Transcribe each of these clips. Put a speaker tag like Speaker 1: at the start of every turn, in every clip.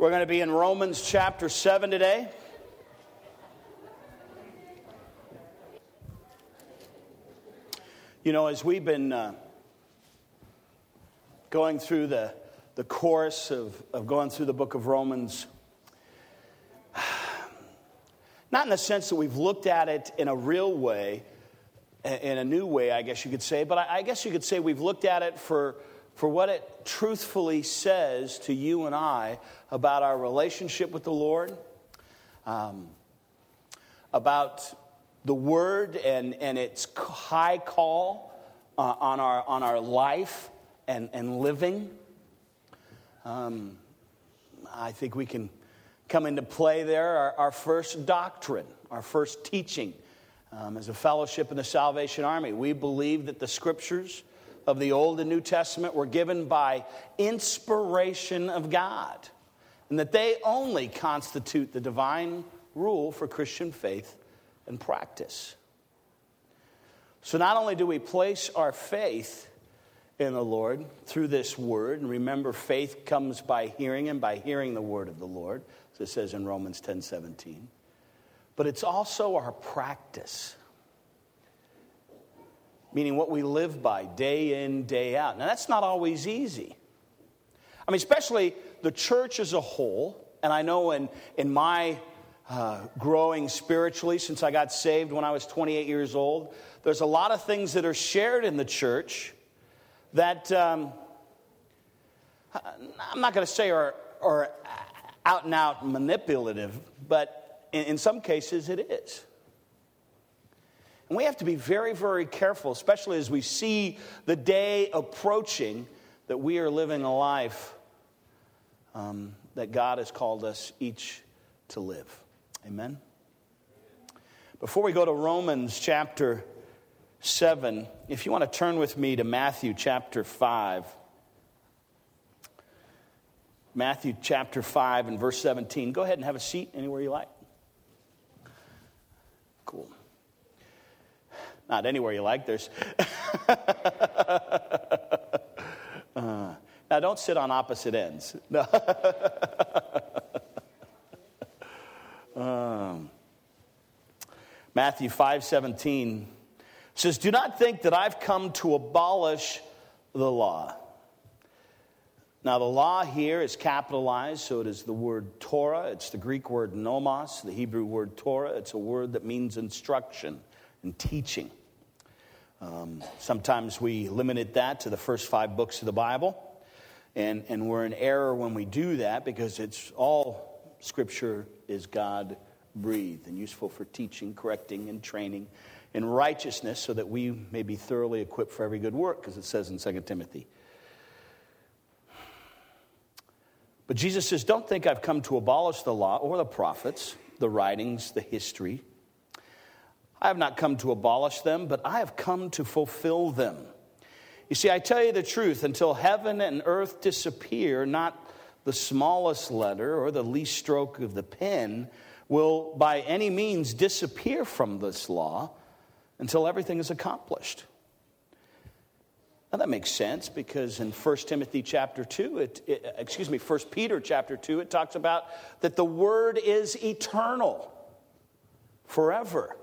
Speaker 1: We're going to be in Romans chapter 7 today. You know, as we've been uh, going through the, the course of, of going through the book of Romans, not in the sense that we've looked at it in a real way, in a new way, I guess you could say, but I, I guess you could say we've looked at it for for what it truthfully says to you and I about our relationship with the Lord, um, about the Word and, and its high call uh, on, our, on our life and, and living. Um, I think we can come into play there our, our first doctrine, our first teaching. Um, as a fellowship in the Salvation Army, we believe that the Scriptures of the Old and New Testament were given by inspiration of God, and that they only constitute the divine rule for Christian faith and practice. So, not only do we place our faith in the Lord through this word, and remember, faith comes by hearing, and by hearing the word of the Lord, as it says in Romans 10 17, but it's also our practice meaning what we live by day in, day out. Now, that's not always easy. I mean, especially the church as a whole, and I know in, in my uh, growing spiritually since I got saved when I was 28 years old, there's a lot of things that are shared in the church that um, I'm not going to say are, are out and out manipulative, but in, in some cases it is. And we have to be very, very careful, especially as we see the day approaching, that we are living a life um, that God has called us each to live. Amen? Before we go to Romans chapter 7, if you want to turn with me to Matthew chapter 5. Matthew chapter 5 and verse 17. Go ahead and have a seat anywhere you like. Cool. Not anywhere you like. There's. uh, now, don't sit on opposite ends. No. um, Matthew 5 17 says, Do not think that I've come to abolish the law. Now, the law here is capitalized, so it is the word Torah. It's the Greek word nomos, the Hebrew word Torah. It's a word that means instruction and teaching. Um, sometimes we limited that to the first five books of the Bible, and, and we're in error when we do that because it's all scripture is God breathed and useful for teaching, correcting, and training in righteousness so that we may be thoroughly equipped for every good work, because it says in 2 Timothy. But Jesus says, Don't think I've come to abolish the law or the prophets, the writings, the history. I have not come to abolish them, but I have come to fulfill them. You see, I tell you the truth, until heaven and earth disappear, not the smallest letter or the least stroke of the pen will by any means disappear from this law until everything is accomplished. Now that makes sense because in 1 Timothy chapter 2, it, it, excuse me, 1 Peter chapter 2, it talks about that the word is eternal forever.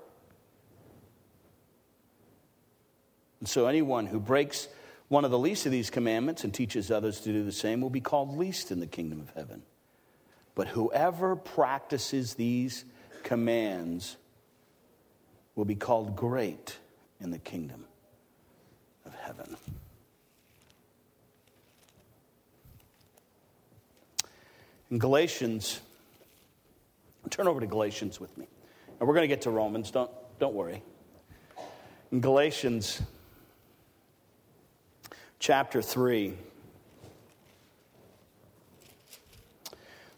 Speaker 1: And so anyone who breaks one of the least of these commandments and teaches others to do the same will be called least in the kingdom of heaven. But whoever practices these commands will be called great in the kingdom of heaven. In Galatians, turn over to Galatians with me. And we're going to get to Romans, don't, don't worry. In Galatians chapter 3.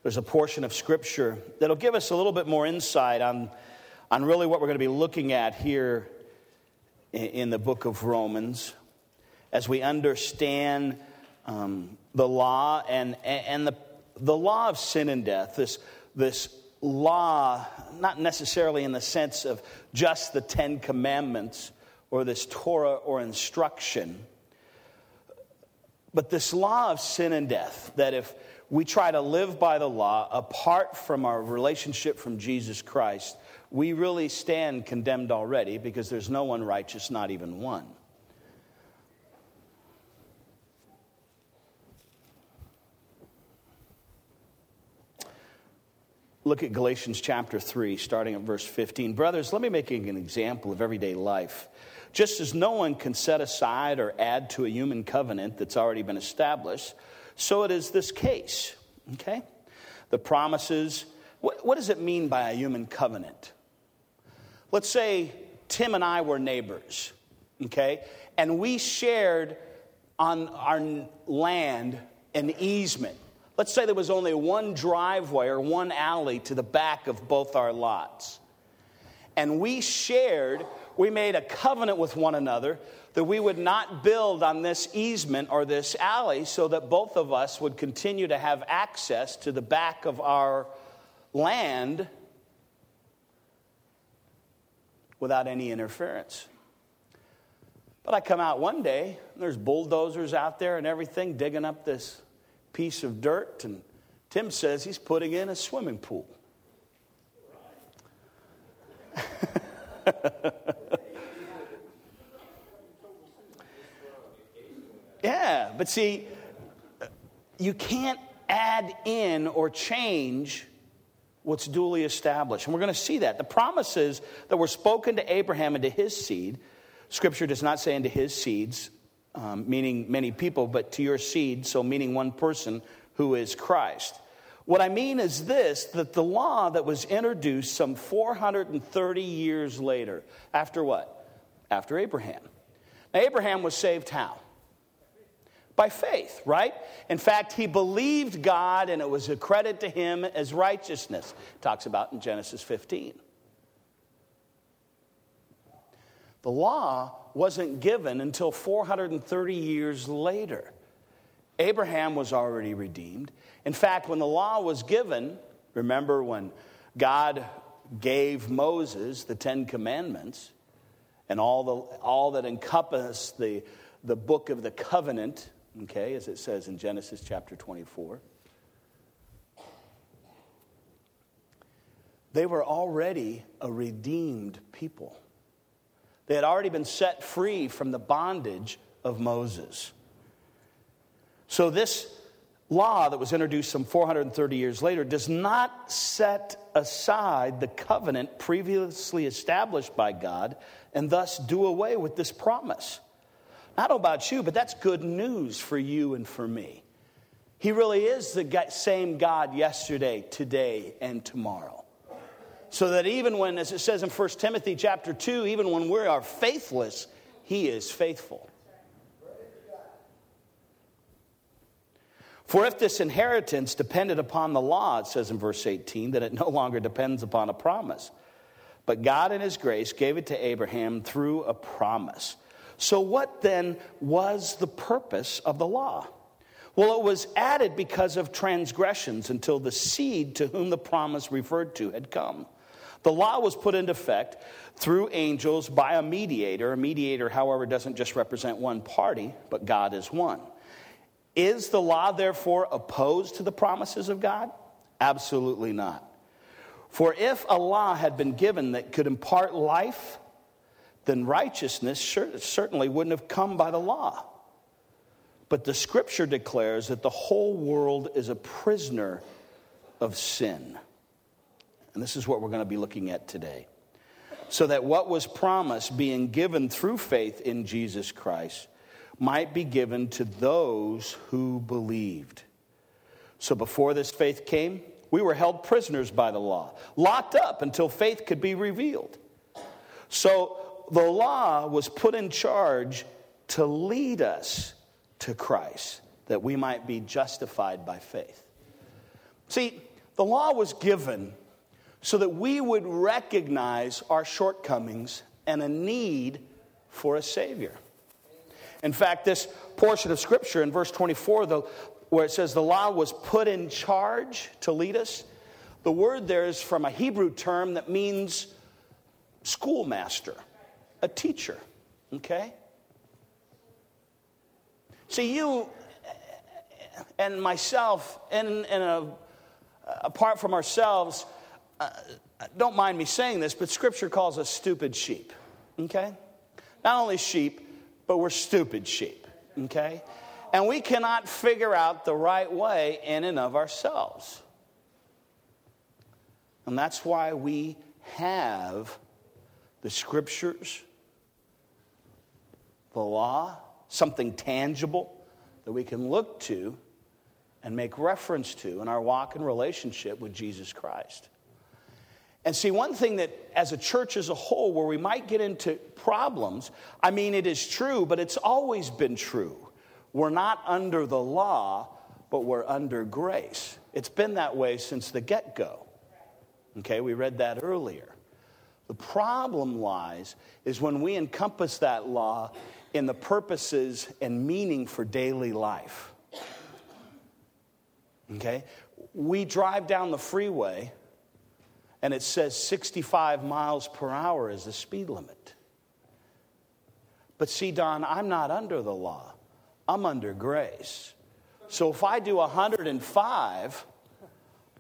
Speaker 1: There's a portion of Scripture that'll give us a little bit more insight on, on really what we're going to be looking at here in, in the book of Romans as we understand um, the law and, and the, the law of sin and death, this, this law, not necessarily in the sense of just the Ten Commandments or this Torah or instruction but this law of sin and death, that if we try to live by the law apart from our relationship from Jesus Christ, we really stand condemned already because there's no one righteous, not even one. Look at Galatians chapter 3, starting at verse 15. Brothers, let me make an example of everyday life. Just as no one can set aside or add to a human covenant that's already been established, so it is this case. Okay? The promises. What, what does it mean by a human covenant? Let's say Tim and I were neighbors, okay? And we shared on our land an easement. Let's say there was only one driveway or one alley to the back of both our lots. And we shared, we made a covenant with one another that we would not build on this easement or this alley so that both of us would continue to have access to the back of our land without any interference. But I come out one day, and there's bulldozers out there and everything digging up this piece of dirt, and Tim says he's putting in a swimming pool. yeah, but see, you can't add in or change what's duly established. And we're going to see that. The promises that were spoken to Abraham and to his seed, Scripture does not say into his seeds, um, meaning many people, but to your seed, so meaning one person who is Christ. What I mean is this that the law that was introduced some 430 years later, after what? After Abraham. Now, Abraham was saved how? By faith, right? In fact, he believed God and it was a credit to him as righteousness. Talks about in Genesis 15. The law wasn't given until 430 years later. Abraham was already redeemed. In fact, when the law was given, remember when God gave Moses the Ten Commandments and all, the, all that encompassed the, the book of the covenant, okay, as it says in Genesis chapter 24. They were already a redeemed people. They had already been set free from the bondage of Moses. So, this law that was introduced some 430 years later does not set aside the covenant previously established by God and thus do away with this promise. I don't know about you, but that's good news for you and for me. He really is the same God yesterday, today, and tomorrow. So that even when, as it says in 1 Timothy chapter 2, even when we are faithless, he is faithful. For if this inheritance depended upon the law, it says in verse 18, that it no longer depends upon a promise. But God in his grace gave it to Abraham through a promise. So, what then was the purpose of the law? Well, it was added because of transgressions until the seed to whom the promise referred to had come. The law was put into effect through angels by a mediator. A mediator, however, doesn't just represent one party, but God is one. Is the law, therefore, opposed to the promises of God? Absolutely not. For if a law had been given that could impart life, then righteousness certainly wouldn't have come by the law. But the scripture declares that the whole world is a prisoner of sin. And this is what we're going to be looking at today. So that what was promised, being given through faith in Jesus Christ, might be given to those who believed. So before this faith came, we were held prisoners by the law, locked up until faith could be revealed. So the law was put in charge to lead us to Christ, that we might be justified by faith. See, the law was given so that we would recognize our shortcomings and a need for a Savior. In fact, this portion of Scripture in verse 24, the, where it says the law was put in charge to lead us, the word there is from a Hebrew term that means schoolmaster a teacher, okay? See, you, and myself, and, and a, apart from ourselves, uh, don't mind me saying this, but Scripture calls us stupid sheep, okay? Not only sheep, but we're stupid sheep, okay? And we cannot figure out the right way in and of ourselves. And that's why we have the Scriptures, the law, something tangible that we can look to and make reference to in our walk and relationship with Jesus Christ. And see, one thing that as a church as a whole, where we might get into problems, I mean, it is true, but it's always been true. We're not under the law, but we're under grace. It's been that way since the get go. Okay, we read that earlier. The problem lies is when we encompass that law in the purposes and meaning for daily life. Okay? We drive down the freeway and it says 65 miles per hour is the speed limit. But see, Don, I'm not under the law, I'm under grace. So if I do 105,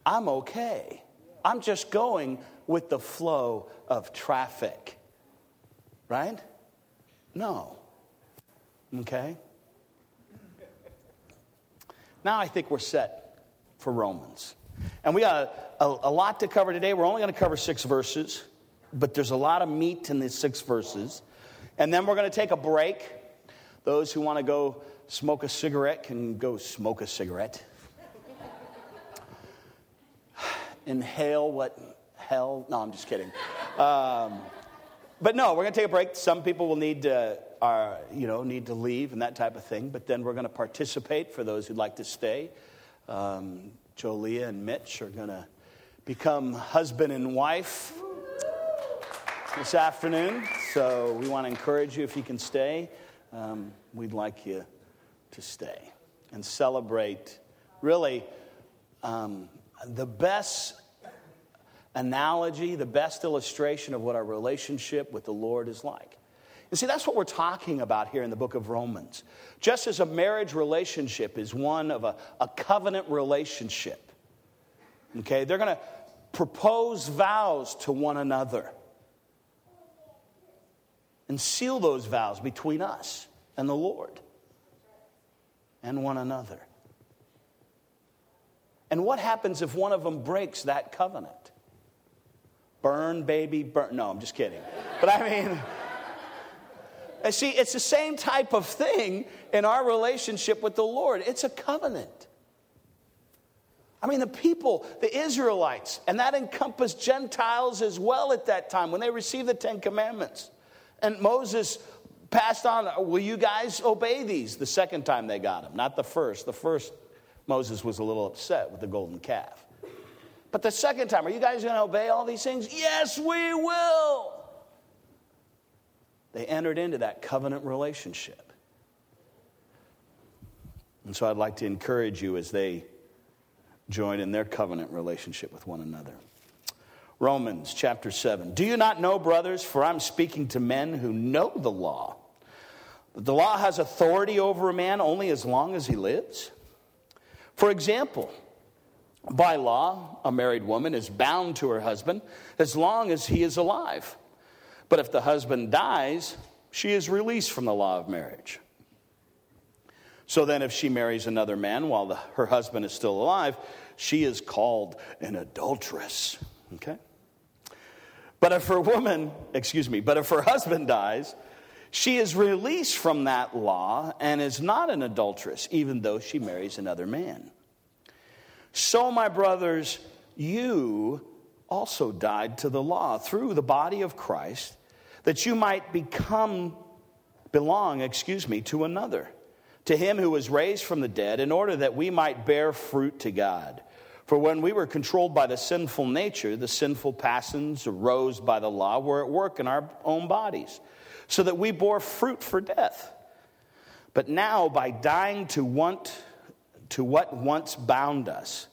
Speaker 1: I'm okay. I'm just going with the flow of traffic. Right? No. Okay? Now I think we're set for Romans. And we got a, a, a lot to cover today. We're only going to cover six verses, but there's a lot of meat in these six verses. And then we're going to take a break. Those who want to go smoke a cigarette can go smoke a cigarette. Inhale what hell? No, I'm just kidding. Um, but no, we're going to take a break. Some people will need to, are, you know, need to leave and that type of thing. But then we're going to participate for those who'd like to stay. Um, Jolia and Mitch are going to become husband and wife this afternoon. So we want to encourage you if you can stay. Um, we'd like you to stay and celebrate really um, the best analogy, the best illustration of what our relationship with the Lord is like. And see, that's what we're talking about here in the book of Romans. Just as a marriage relationship is one of a, a covenant relationship, okay, they're going to propose vows to one another and seal those vows between us and the Lord and one another. And what happens if one of them breaks that covenant? Burn, baby, burn. No, I'm just kidding. But I mean, and see, it's the same type of thing in our relationship with the Lord. It's a covenant. I mean, the people, the Israelites, and that encompassed Gentiles as well at that time when they received the Ten Commandments. And Moses passed on, Will you guys obey these? The second time they got them, not the first. The first, Moses was a little upset with the golden calf. But the second time, are you guys going to obey all these things? Yes, we will. They entered into that covenant relationship. And so I'd like to encourage you as they join in their covenant relationship with one another. Romans chapter 7. Do you not know, brothers, for I'm speaking to men who know the law, that the law has authority over a man only as long as he lives? For example, by law, a married woman is bound to her husband as long as he is alive. But if the husband dies, she is released from the law of marriage. So then, if she marries another man while the, her husband is still alive, she is called an adulteress. Okay? But if her woman, excuse me, but if her husband dies, she is released from that law and is not an adulteress, even though she marries another man. So, my brothers, you also died to the law through the body of Christ that you might become, belong, excuse me, to another, to him who was raised from the dead, in order that we might bear fruit to God. For when we were controlled by the sinful nature, the sinful passions arose by the law were at work in our own bodies, so that we bore fruit for death. But now, by dying to want to what once bound us,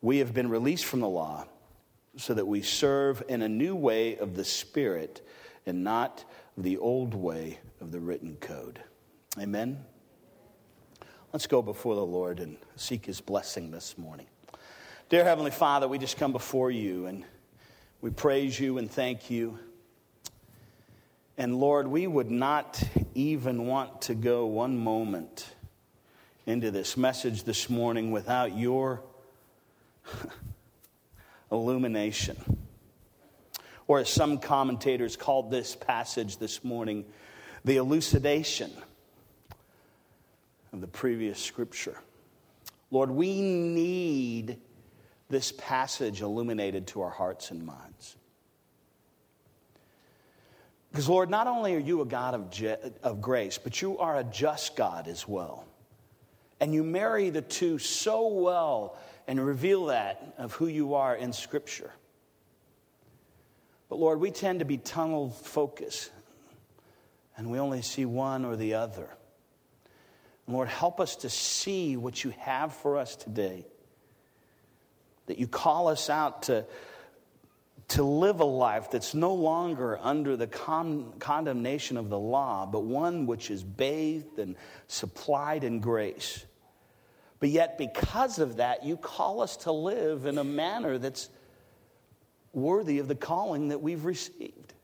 Speaker 1: we have been released from the law, so that we serve in a new way of the Spirit and not the old way of the written code. Amen? Let's go before the Lord and seek his blessing this morning. Dear Heavenly Father, we just come before you and we praise you and thank you. And Lord, we would not even want to go one moment into this message this morning without your illumination. Or as some commentators called this passage this morning, the elucidation of the previous scripture. Lord, we need this passage illuminated to our hearts and minds. Because, Lord, not only are you a God of, je- of grace, but you are a just God as well. And you marry the two so well and reveal that of who you are in Scripture. But, Lord, we tend to be tunnel focused, and we only see one or the other. Lord, help us to see what you have for us today. That you call us out to, to live a life that's no longer under the con- condemnation of the law, but one which is bathed and supplied in grace. But yet, because of that, you call us to live in a manner that's worthy of the calling that we've received.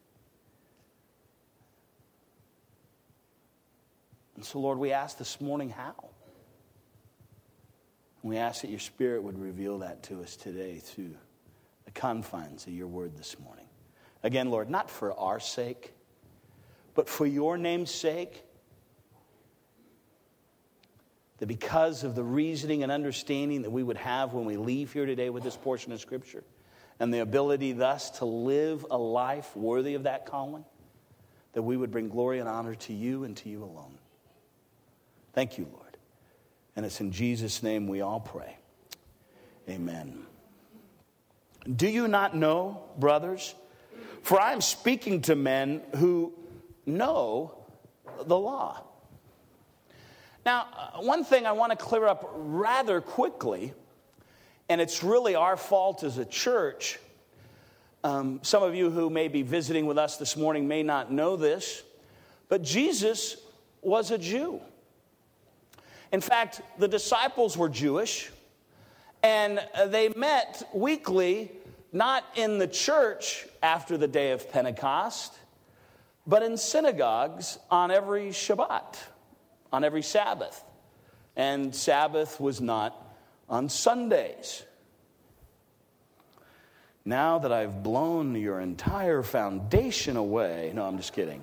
Speaker 1: And so, Lord, we ask this morning how. We ask that your Spirit would reveal that to us today through the confines of your word this morning. Again, Lord, not for our sake, but for your name's sake. That because of the reasoning and understanding that we would have when we leave here today with this portion of Scripture, and the ability thus to live a life worthy of that calling, that we would bring glory and honor to you and to you alone. Thank you, Lord. And it's in Jesus' name we all pray. Amen. Do you not know, brothers? For I am speaking to men who know the law. Now, uh, one thing I want to clear up rather quickly, and it's really our fault as a church. Um, some of you who may be visiting with us this morning may not know this, but Jesus was a Jew. In fact, the disciples were Jewish, and they met weekly, not in the church after the day of Pentecost, but in synagogues on every Shabbat, on every Sabbath. And Sabbath was not on Sundays. Now that I've blown your entire foundation away, no, I'm just kidding.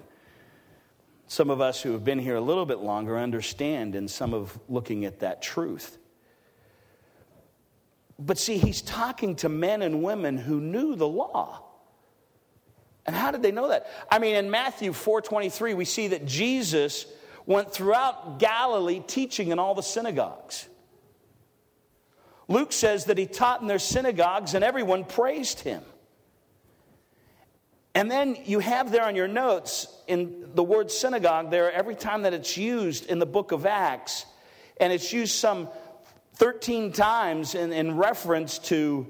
Speaker 1: Some of us who have been here a little bit longer understand in some of looking at that truth. But see, he's talking to men and women who knew the law. And how did they know that? I mean, in Matthew 4:23, we see that Jesus went throughout Galilee teaching in all the synagogues. Luke says that he taught in their synagogues and everyone praised him. And then you have there on your notes in the word synagogue there every time that it's used in the book of Acts, and it's used some 13 times in, in reference to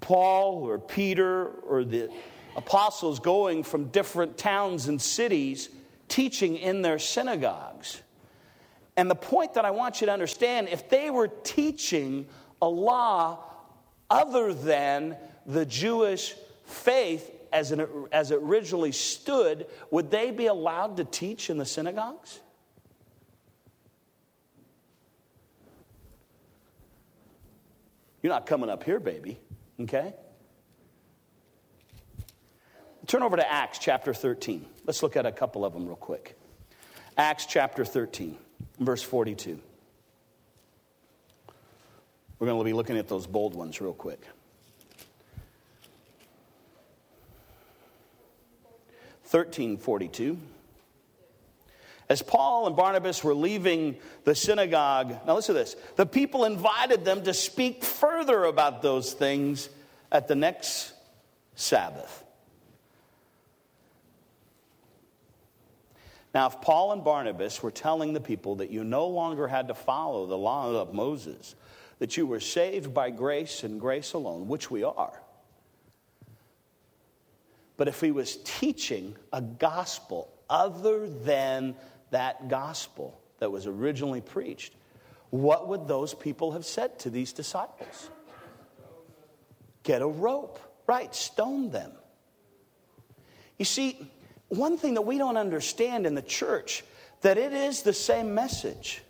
Speaker 1: Paul or Peter or the apostles going from different towns and cities teaching in their synagogues. And the point that I want you to understand if they were teaching a law other than the Jewish faith as, an, as it originally stood, would they be allowed to teach in the synagogues? You're not coming up here, baby, okay? Turn over to Acts chapter 13. Let's look at a couple of them real quick. Acts chapter 13, verse 42. We're going to be looking at those bold ones real quick. 1342. As Paul and Barnabas were leaving the synagogue, now listen to this the people invited them to speak further about those things at the next Sabbath. Now, if Paul and Barnabas were telling the people that you no longer had to follow the law of Moses, that you were saved by grace and grace alone, which we are, but if he was teaching a gospel other than that gospel, that was originally preached, what would those people have said to these disciples? Get a rope. Right, stone them. You see, one thing that we don't understand in the church that it is the same message.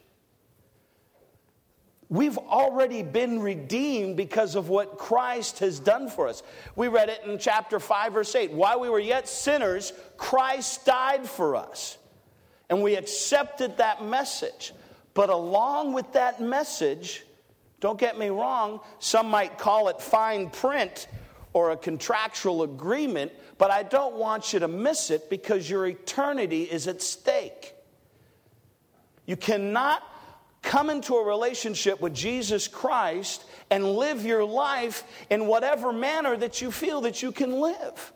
Speaker 1: We've already been redeemed because of what Christ has done for us. We read it in chapter 5, verse 8. While we were yet sinners, Christ died for us. And we accepted that message. But along with that message, don't get me wrong, some might call it fine print or a contractual agreement, but I don't want you to miss it because your eternity is at stake. You cannot come into a relationship with Jesus Christ and live your life in whatever manner that you feel that you can live.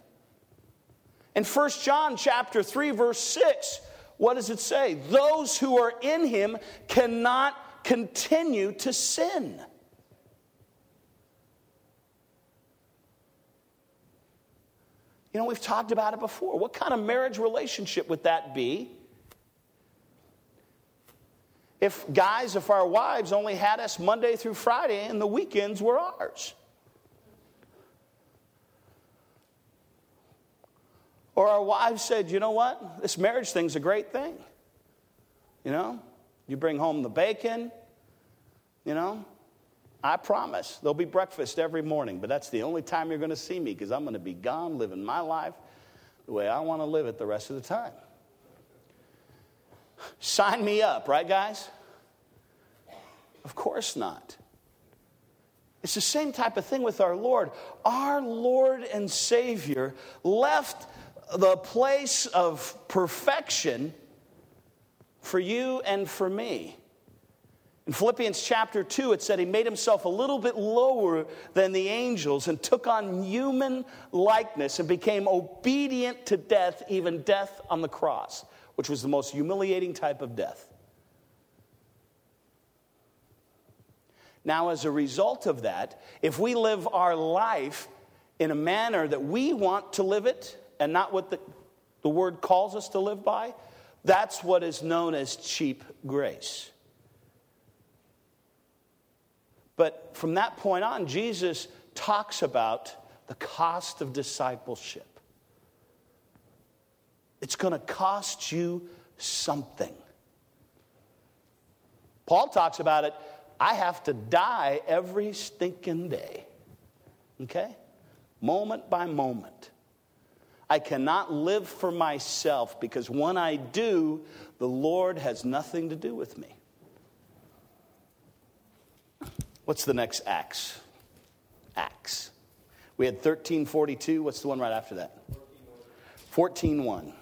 Speaker 1: In 1 John chapter 3 verse 6, what does it say? Those who are in him cannot continue to sin. You know, we've talked about it before. What kind of marriage relationship would that be? If guys, if our wives only had us Monday through Friday and the weekends were ours. Or our wives said, you know what? This marriage thing's a great thing. You know, you bring home the bacon, you know, I promise there'll be breakfast every morning, but that's the only time you're going to see me because I'm going to be gone living my life the way I want to live it the rest of the time. Sign me up, right, guys? Of course not. It's the same type of thing with our Lord. Our Lord and Savior left the place of perfection for you and for me. In Philippians chapter 2, it said he made himself a little bit lower than the angels and took on human likeness and became obedient to death, even death on the cross, which was the most humiliating type of death. Now, as a result of that, if we live our life in a manner that we want to live it and not what the, the word calls us to live by, that's what is known as cheap grace. But from that point on, Jesus talks about the cost of discipleship. It's going to cost you something. Paul talks about it. I have to die every stinking day. Okay? Moment by moment. I cannot live for myself because when I do, the Lord has nothing to do with me. What's the next Acts? Acts. We had 1342. What's the one right after that? 14.1.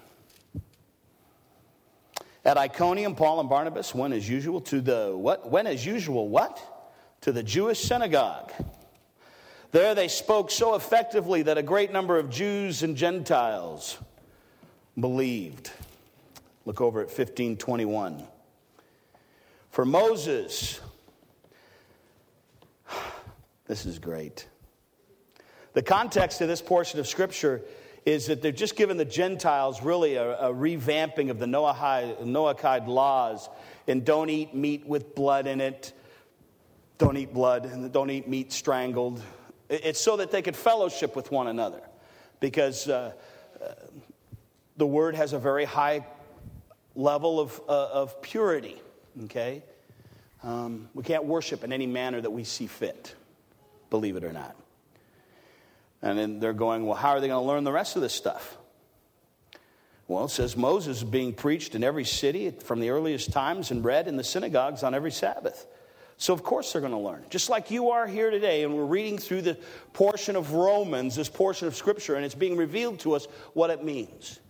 Speaker 1: At Iconium, Paul and Barnabas went as usual to the what? Went as usual what? To the Jewish synagogue. There they spoke so effectively that a great number of Jews and Gentiles believed. Look over at 1521. For Moses this is great. The context of this portion of Scripture is that they've just given the Gentiles really a, a revamping of the Noahide, Noahide laws and don't eat meat with blood in it, don't eat blood, and don't eat meat strangled. It's so that they could fellowship with one another because uh, uh, the word has a very high level of, uh, of purity, okay? Um, we can't worship in any manner that we see fit believe it or not. And then they're going, well, how are they going to learn the rest of this stuff? Well, it says Moses is being preached in every city from the earliest times and read in the synagogues on every Sabbath. So, of course, they're going to learn. Just like you are here today, and we're reading through the portion of Romans, this portion of Scripture, and it's being revealed to us what it means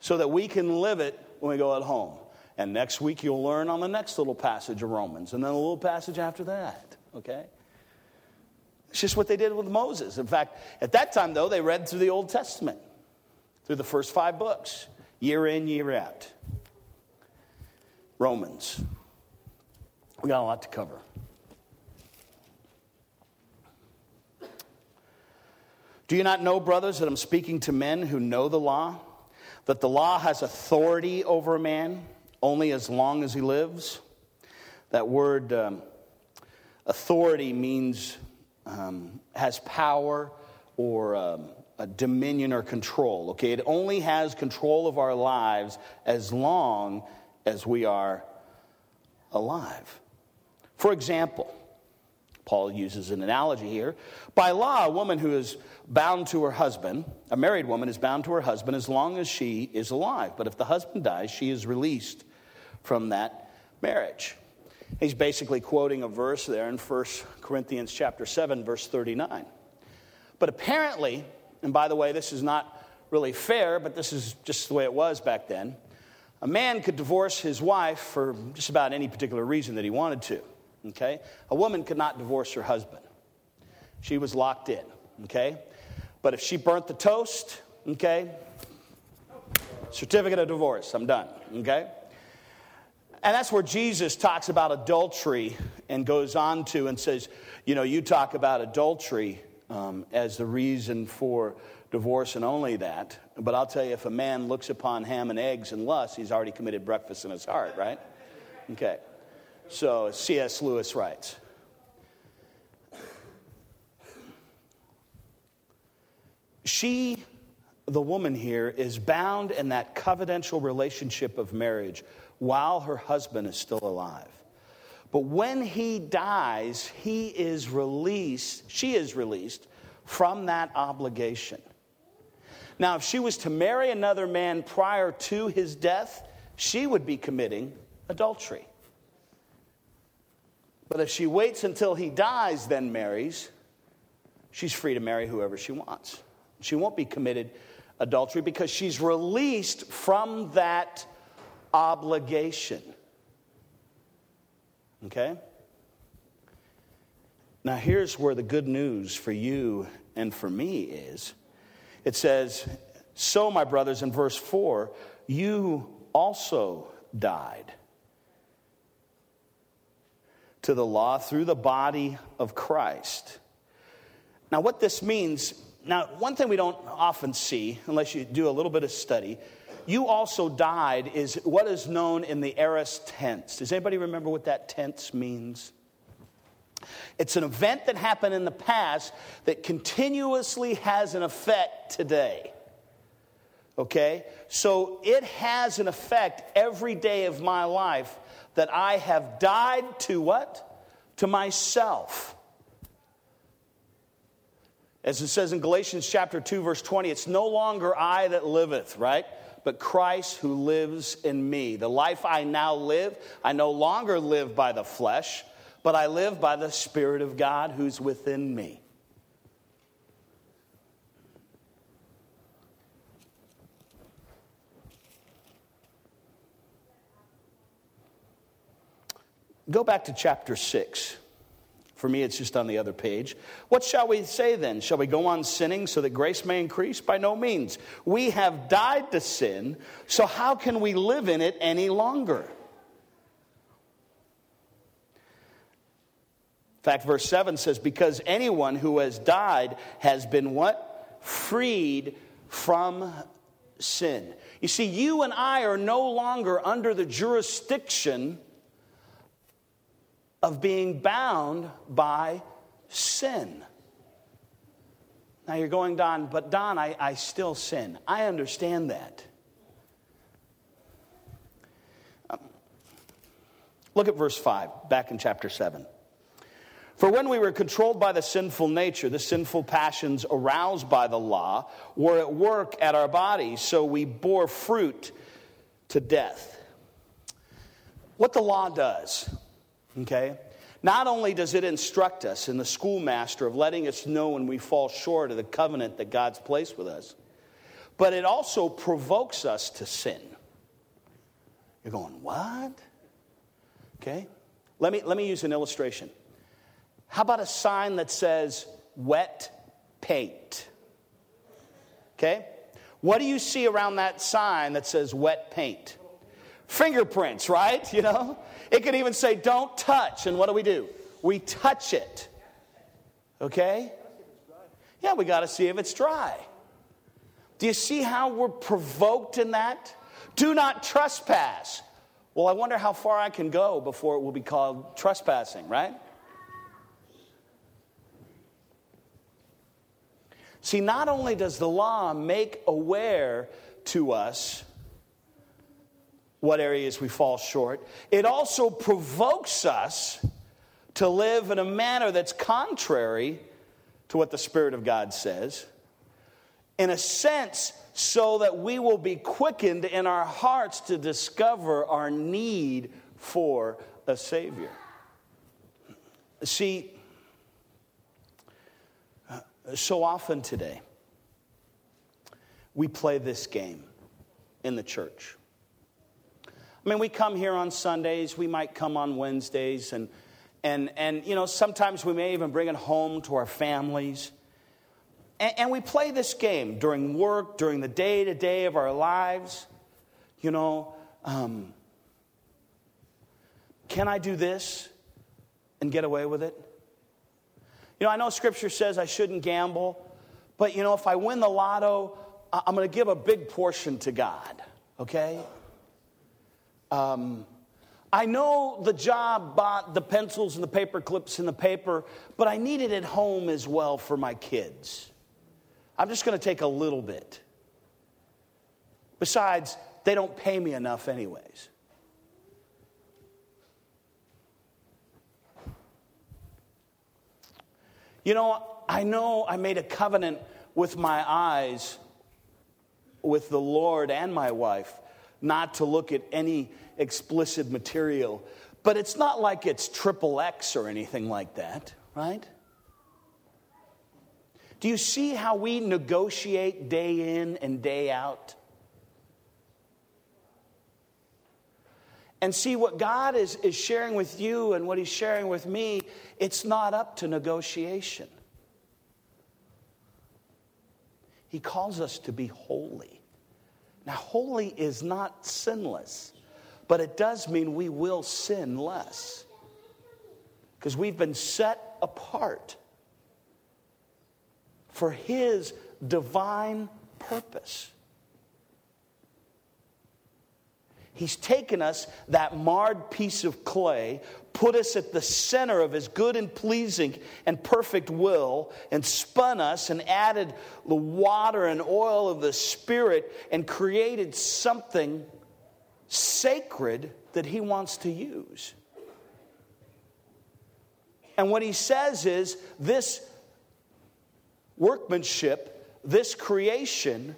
Speaker 1: so that we can live it when we go at home. And next week, you'll learn on the next little passage of Romans, and then a little passage after that, okay? It's just what they did with Moses. In fact, at that time, though, they read through the Old Testament, through the first five books, year in, year out. Romans. We got a lot to cover. Do you not know, brothers, that I'm speaking to men who know the law? That the law has authority over a man? only as long as he lives. That word um, authority means um, has power or um, dominion or control. Okay, it only has control of our lives as long as we are alive. For example, Paul uses an analogy here. By law, a woman who is bound to her husband, a married woman is bound to her husband as long as she is alive. But if the husband dies, she is released from that marriage. He's basically quoting a verse there in 1 Corinthians chapter 7 verse 39. But apparently, and by the way, this is not really fair, but this is just the way it was back then. A man could divorce his wife for just about any particular reason that he wanted to. Okay? A woman could not divorce her husband. She was locked in. Okay? But if she burnt the toast, okay, certificate of divorce, I'm done. Okay? And that's where Jesus talks about adultery and goes on to and says, you know, you talk about adultery um, as the reason for divorce and only that. But I'll tell you, if a man looks upon ham and eggs and lust, he's already committed breakfast in his heart, right? Okay. So C.S. Lewis writes. She, the woman here, is bound in that covenantal relationship of marriage while her husband is still alive. But when he dies, he is released, she is released from that obligation. Now, if she was to marry another man prior to his death, she would be committing adultery. But if she waits until he dies, then marries, she's free to marry whoever she wants. She won't be committed adultery because she's released from that obligation. Okay? Now, here's where the good news for you and for me is it says, So, my brothers, in verse 4, you also died to the law through the body of Christ. Now, what this means, now, one thing we don't often see, unless you do a little bit of study, you also died is what is known in the aorist tense. Does anybody remember what that tense means? It's an event that happened in the past that continuously has an effect today. Okay? So it has an effect every day of my life that I have died to what? To myself. As it says in Galatians chapter 2 verse 20, it's no longer I that liveth, right? but Christ who lives in me. The life I now live, I no longer live by the flesh, but I live by the Spirit of God who's within me. Go back to chapter 6. For me, it's just on the other page. What shall we say then? Shall we go on sinning so that grace may increase? By no means. We have died to sin, so how can we live in it any longer? In fact, verse 7 says, Because anyone who has died has been what? Freed from sin. You see, you and I are no longer under the jurisdiction of being bound by sin. Now you're going, Don, but Don, I, I still sin. I understand that. Um, look at verse 5, back in chapter 7. For when we were controlled by the sinful nature, the sinful passions aroused by the law were at work at our bodies, so we bore fruit to death. What the law does, Okay? Not only does it instruct us in the schoolmaster of letting us know when we fall short of the covenant that God's placed with us, but it also provokes us to sin. You're going, what? Okay? Let me, let me use an illustration. How about a sign that says wet paint? Okay? What do you see around that sign that says wet paint? Fingerprints, right? You know? It could even say, don't touch. And what do we do? We touch it. Okay? Yeah, we got to see if it's dry. Do you see how we're provoked in that? Do not trespass. Well, I wonder how far I can go before it will be called trespassing, right? See, not only does the law make aware to us what areas we fall short, it also provokes us to live in a manner that's contrary to what the Spirit of God says. In a sense, so that we will be quickened in our hearts to discover our need for a Savior. See, so often today, we play this game in the church. I mean, we come here on Sundays, we might come on Wednesdays, and, and, and you know, sometimes we may even bring it home to our families. And, and we play this game during work, during the day to day of our lives. You know, um, can I do this and get away with it? You know, I know scripture says I shouldn't gamble, but you know, if I win the lotto, I'm going to give a big portion to God, okay? Um, I know the job bought the pencils and the paper clips and the paper, but I need it at home as well for my kids. I'm just going to take a little bit. Besides, they don't pay me enough, anyways. You know, I know I made a covenant with my eyes, with the Lord and my wife, not to look at any explicit material. But it's not like it's triple X or anything like that, right? Do you see how we negotiate day in and day out? And see what God is, is sharing with you and what He's sharing with me, it's not up to negotiation. He calls us to be holy. Now, holy is not sinless, but it does mean we will sin less because we've been set apart for His divine purpose. He's taken us, that marred piece of clay, put us at the center of His good and pleasing and perfect will, and spun us and added the water and oil of the Spirit and created something sacred that He wants to use. And what He says is this workmanship, this creation,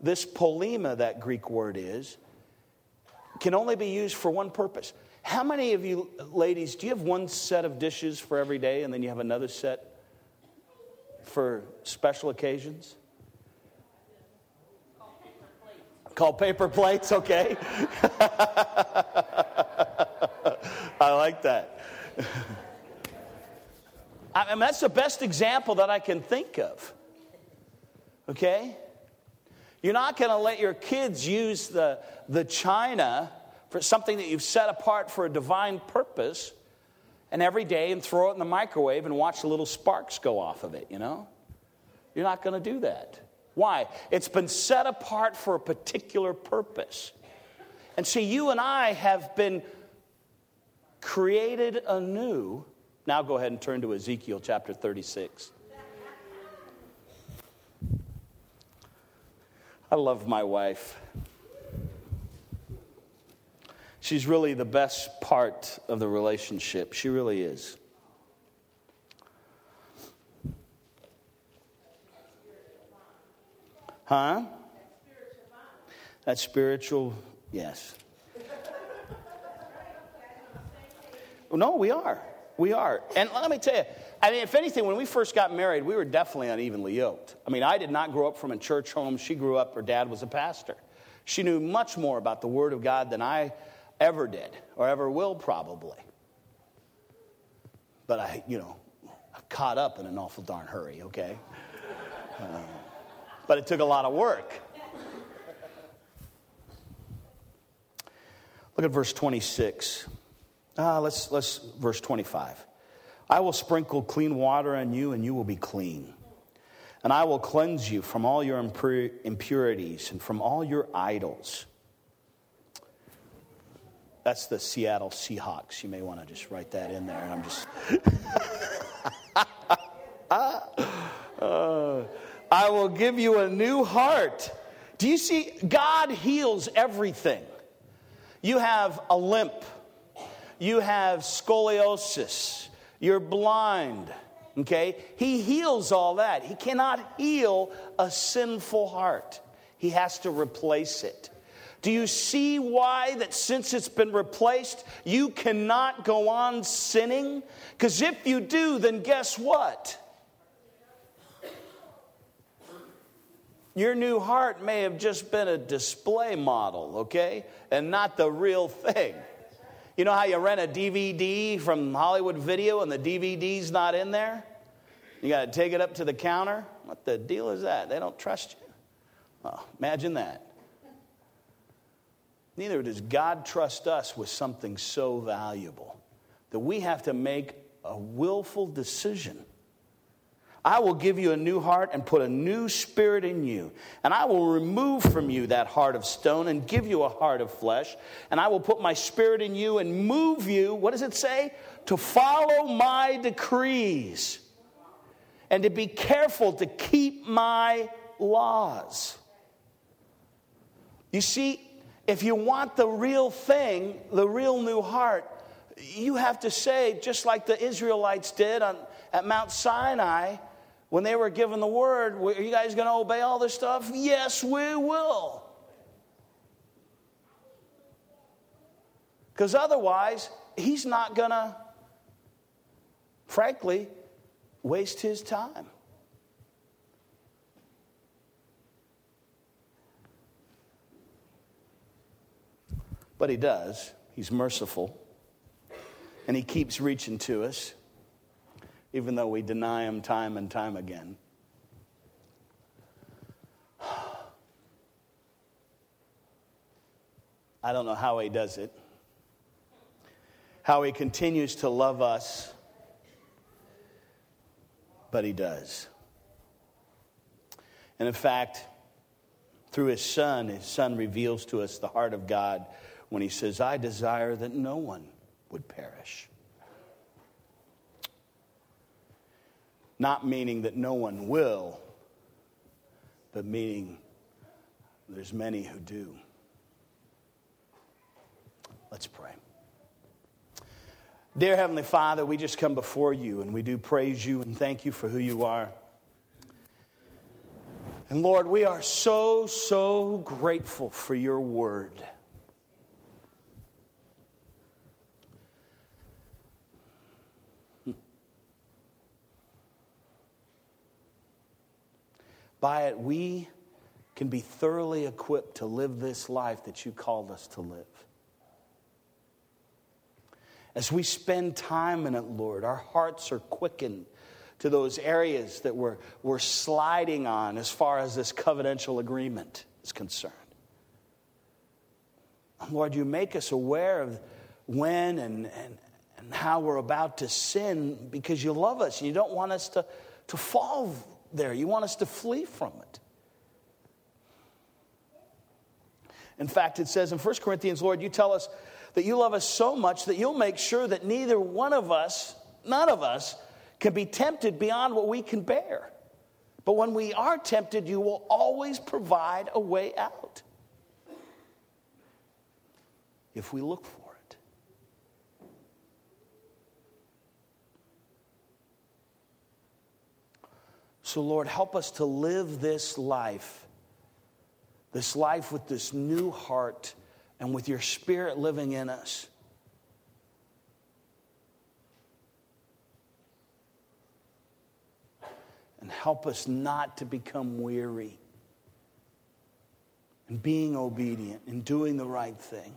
Speaker 1: this poiema, that Greek word is, can only be used for one purpose. How many of you ladies, do you have one set of dishes for every day and then you have another set for special occasions? Called paper plates, okay. I like that. I mean, that's the best example that I can think of. Okay? You're not going to let your kids use the, the china for something that you've set apart for a divine purpose and every day and throw it in the microwave and watch the little sparks go off of it, you know? You're not going to do that. Why? It's been set apart for a particular purpose. And see, you and I have been created anew. Now go ahead and turn to Ezekiel chapter 36. I love my wife. She's really the best part of the relationship. She really is. Huh? That spiritual, yes. no, we are. We are. And let me tell you, I mean, if anything, when we first got married, we were definitely unevenly yoked. I mean, I did not grow up from a church home. She grew up, her dad was a pastor. She knew much more about the Word of God than I ever did or ever will, probably. But I, you know, I caught up in an awful darn hurry, okay? Uh, but it took a lot of work. Look at verse 26. Uh, let's, let's, verse 25. I will sprinkle clean water on you, and you will be clean. And I will cleanse you from all your impurities and from all your idols. That's the Seattle Seahawks. You may want to just write that in there. And I'm just. uh, I will give you a new heart. Do you see? God heals everything. You have a limp, you have scoliosis, you're blind. Okay? He heals all that. He cannot heal a sinful heart, He has to replace it. Do you see why that since it's been replaced, you cannot go on sinning? Because if you do, then guess what? Your new heart may have just been a display model, okay? And not the real thing. You know how you rent a DVD from Hollywood Video and the DVD's not in there? You got to take it up to the counter? What the deal is that? They don't trust you. Imagine that. Neither does God trust us with something so valuable that we have to make a willful decision. I will give you a new heart and put a new spirit in you. And I will remove from you that heart of stone and give you a heart of flesh. And I will put my spirit in you and move you, what does it say? To follow my decrees and to be careful to keep my laws. You see, if you want the real thing, the real new heart, you have to say, just like the Israelites did on, at Mount Sinai when they were given the word, are you guys going to obey all this stuff? Yes, we will. Because otherwise, he's not going to, frankly, waste his time. But he does. He's merciful. And he keeps reaching to us, even though we deny him time and time again. I don't know how he does it, how he continues to love us, but he does. And in fact, through his son, his son reveals to us the heart of God when he says, I desire that no one would perish. Not meaning that no one will, but meaning there's many who do. Let's pray. Dear Heavenly Father, we just come before you and we do praise you and thank you for who you are. And Lord, we are so, so grateful for your word. By it, we can be thoroughly equipped to live this life that you called us to live. As we spend time in it, Lord, our hearts are quickened to those areas that we're, we're sliding on as far as this covenantal agreement is concerned. Lord, you make us aware of when and, and, and how we're about to sin because you love us and you don't want us to, to fall there. You want us to flee from it. In fact, it says in 1 Corinthians, Lord, you tell us that you love us so much that you'll make sure that neither one of us, none of us, can be tempted beyond what we can bear. But when we are tempted, you will always provide a way out if we look for it. So, Lord, help us to live this life, this life with this new heart and with your spirit living in us. And help us not to become weary in being obedient and doing the right thing.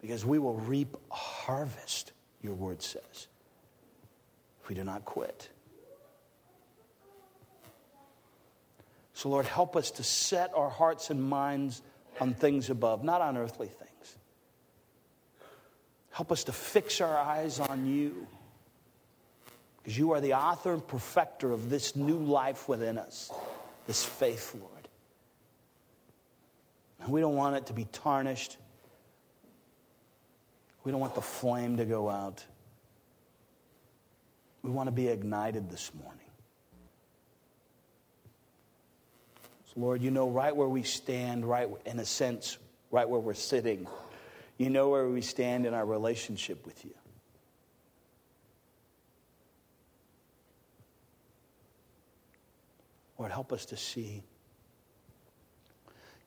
Speaker 1: Because we will reap a harvest, your word says we do not quit. So, Lord, help us to set our hearts and minds on things above, not on earthly things. Help us to fix our eyes on you, because you are the author and perfecter of this new life within us, this faith, Lord. And We don't want it to be tarnished. We don't want the flame to go out. We want to be ignited this morning. So Lord, you know right where we stand, right in a sense, right where we're sitting. You know where we stand in our relationship with you. Lord, help us to see.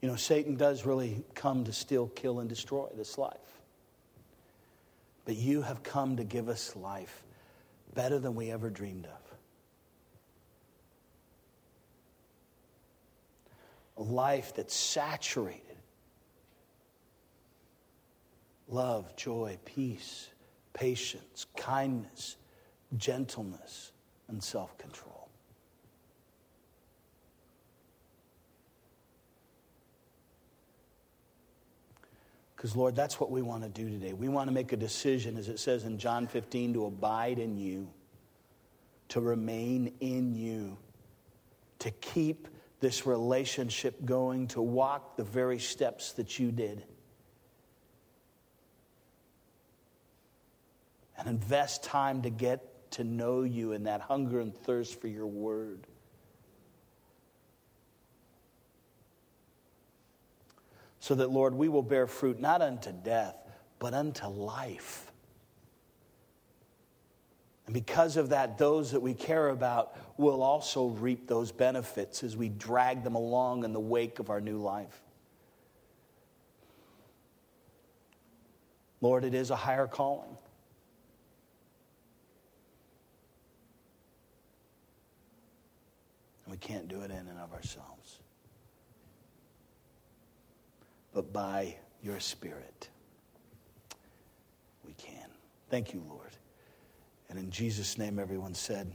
Speaker 1: You know, Satan does really come to steal, kill, and destroy this life. But you have come to give us life better than we ever dreamed of. A life that's saturated. Love, joy, peace, patience, kindness, gentleness, and self control. Because, Lord, that's what we want to do today. We want to make a decision, as it says in John 15, to abide in you, to remain in you, to keep this relationship going, to walk the very steps that you did. And invest time to get to know you and that hunger and thirst for your word. So that, Lord, we will bear fruit not unto death, but unto life. And because of that, those that we care about will also reap those benefits as we drag them along in the wake of our new life. Lord, it is a higher calling. And we can't do it in and of ourselves but by your Spirit. We can. Thank you, Lord. And in Jesus' name, everyone said,